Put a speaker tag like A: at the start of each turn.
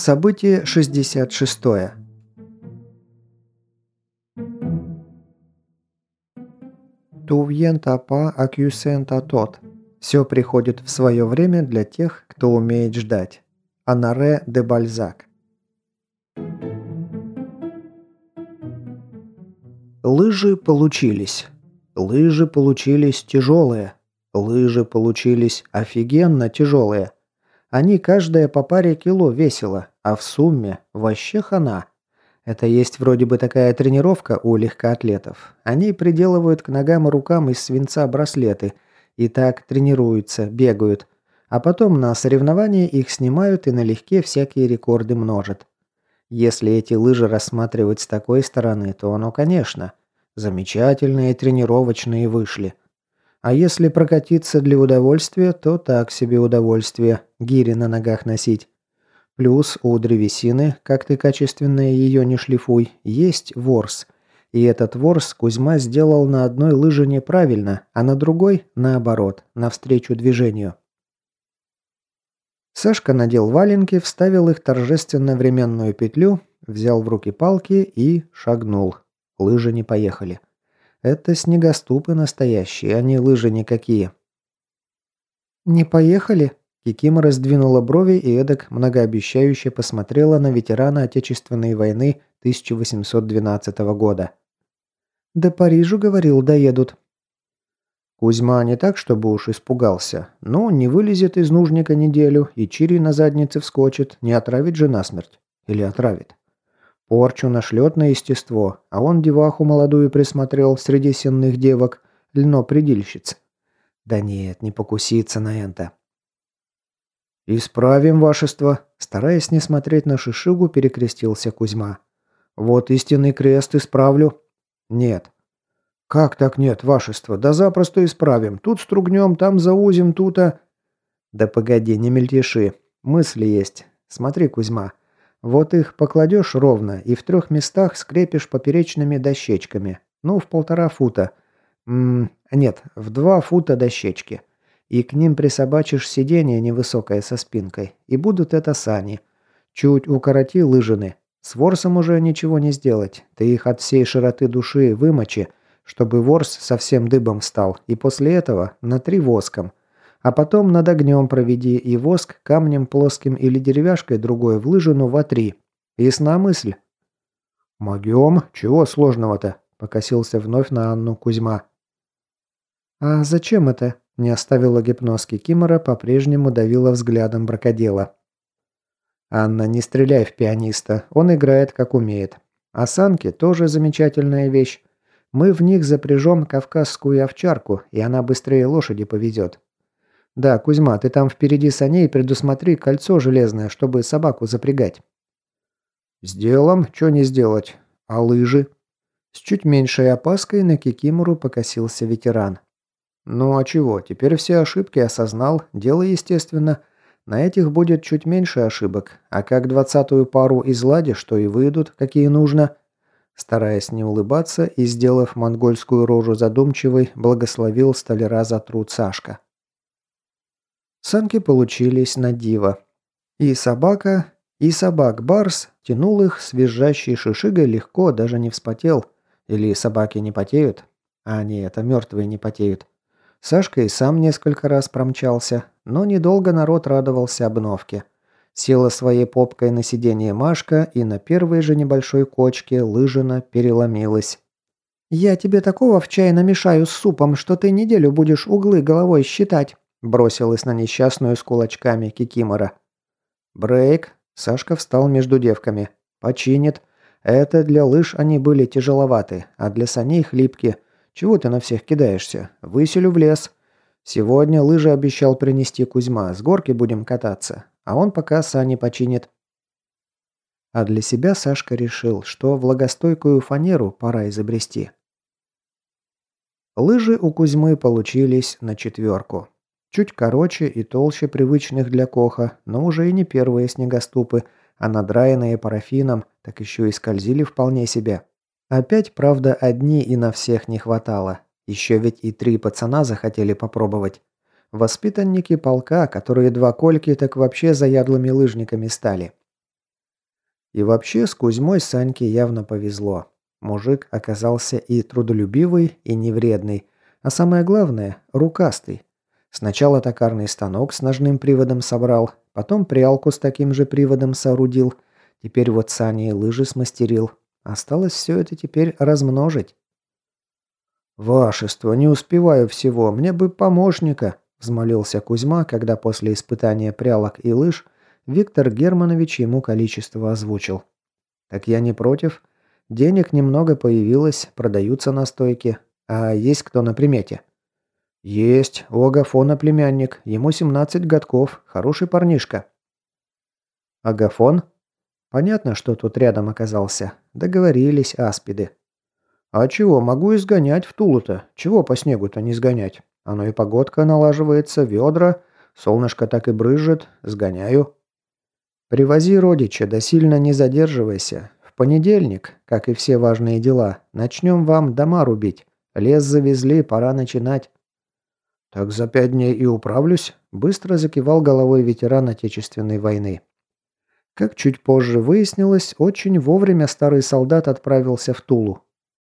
A: Событие 66. Тувьен тапа акюсен тот. Все приходит в свое время для тех, кто умеет ждать. Анаре де Бальзак. Лыжи получились. Лыжи получились тяжелые. Лыжи получились офигенно тяжелые. Они каждая по паре кило весила, а в сумме вообще хана. Это есть вроде бы такая тренировка у легкоатлетов. Они приделывают к ногам и рукам из свинца браслеты и так тренируются, бегают. А потом на соревнования их снимают и налегке всякие рекорды множат. Если эти лыжи рассматривать с такой стороны, то оно, конечно, замечательные тренировочные вышли. А если прокатиться для удовольствия, то так себе удовольствие, гири на ногах носить. Плюс у древесины, как ты качественно ее не шлифуй, есть ворс. И этот ворс Кузьма сделал на одной лыже неправильно, а на другой – наоборот, навстречу движению. Сашка надел валенки, вставил их торжественно временную петлю, взял в руки палки и шагнул. Лыжи не поехали. Это снегоступы настоящие, а не лыжи никакие. «Не поехали?» Кикима раздвинула брови и эдак многообещающе посмотрела на ветерана Отечественной войны 1812 года. «До Парижу, говорил, доедут». Кузьма не так, чтобы уж испугался, но не вылезет из нужника неделю и чири на заднице вскочит, не отравит же насмерть. Или отравит. Порчу нашлет на естество, а он деваху молодую присмотрел среди сенных девок, льно-предильщиц. Да нет, не покуситься на это. «Исправим, вашество», – стараясь не смотреть на шишигу, перекрестился Кузьма. «Вот истинный крест исправлю». «Нет». «Как так нет, вашество? Да запросто исправим. Тут стругнем, там заузим, тут-то...» «Да погоди, не мельтеши. Мысли есть. Смотри, Кузьма. Вот их покладешь ровно и в трех местах скрепишь поперечными дощечками. Ну, в полтора фута. М нет, в два фута дощечки и к ним присобачишь сиденье невысокое со спинкой, и будут это сани. Чуть укороти лыжины. С ворсом уже ничего не сделать, ты их от всей широты души вымочи, чтобы ворс совсем дыбом стал, и после этого натри воском. А потом над огнем проведи и воск камнем плоским или деревяшкой другой в лыжину вотри. Ясна мысль? «Могем? Чего сложного-то?» – покосился вновь на Анну Кузьма. «А зачем это?» Не оставила гипноз Кикимора, по-прежнему давила взглядом бракодела. «Анна, не стреляй в пианиста, он играет как умеет. Осанки тоже замечательная вещь. Мы в них запряжем кавказскую овчарку, и она быстрее лошади повезет. Да, Кузьма, ты там впереди саней предусмотри кольцо железное, чтобы собаку запрягать». «Сделаем, что не сделать. А лыжи?» С чуть меньшей опаской на Кикимору покосился ветеран. Ну а чего, теперь все ошибки осознал, дело естественно. На этих будет чуть меньше ошибок, а как двадцатую пару изладишь, что и выйдут, какие нужно. Стараясь не улыбаться и сделав монгольскую рожу задумчивой, благословил столяра за труд Сашка. Санки получились на диво. И собака, и собак-барс тянул их с визжащей шишигой легко, даже не вспотел. Или собаки не потеют? А нет, это мертвые не потеют. Сашка и сам несколько раз промчался, но недолго народ радовался обновке. Села своей попкой на сиденье Машка, и на первой же небольшой кочке лыжина переломилась. «Я тебе такого в чай намешаю с супом, что ты неделю будешь углы головой считать», бросилась на несчастную с кулачками Кикимора. «Брейк!» Сашка встал между девками. «Починит. Это для лыж они были тяжеловаты, а для саней хлипкие. Чего ты на всех кидаешься? Выселю в лес. Сегодня лыжи обещал принести Кузьма. С горки будем кататься. А он пока сани починит. А для себя Сашка решил, что влагостойкую фанеру пора изобрести. Лыжи у Кузьмы получились на четверку. Чуть короче и толще привычных для Коха, но уже и не первые снегоступы, А надраенные парафином так еще и скользили вполне себе. Опять, правда, одни и на всех не хватало. Еще ведь и три пацана захотели попробовать. Воспитанники полка, которые два кольки так вообще заядлыми лыжниками стали. И вообще с Кузьмой Саньке явно повезло. Мужик оказался и трудолюбивый, и невредный, а самое главное – рукастый. Сначала токарный станок с ножным приводом собрал, потом прялку с таким же приводом соорудил, теперь вот сани и лыжи смастерил. Осталось все это теперь размножить. «Вашество, не успеваю всего, мне бы помощника», – взмолился Кузьма, когда после испытания прялок и лыж Виктор Германович ему количество озвучил. «Так я не против. Денег немного появилось, продаются настойки. А есть кто на примете?» «Есть. У Агафона племянник. Ему 17 годков. Хороший парнишка». «Агафон?» «Понятно, что тут рядом оказался. Договорились аспиды». «А чего, могу изгонять в Тулу-то. Чего по снегу-то не сгонять? Оно и погодка налаживается, ведра, солнышко так и брызжет. Сгоняю». «Привози родича, да сильно не задерживайся. В понедельник, как и все важные дела, начнем вам дома рубить. Лес завезли, пора начинать». «Так за пять дней и управлюсь», – быстро закивал головой ветеран Отечественной войны. Как чуть позже выяснилось, очень вовремя старый солдат отправился в Тулу.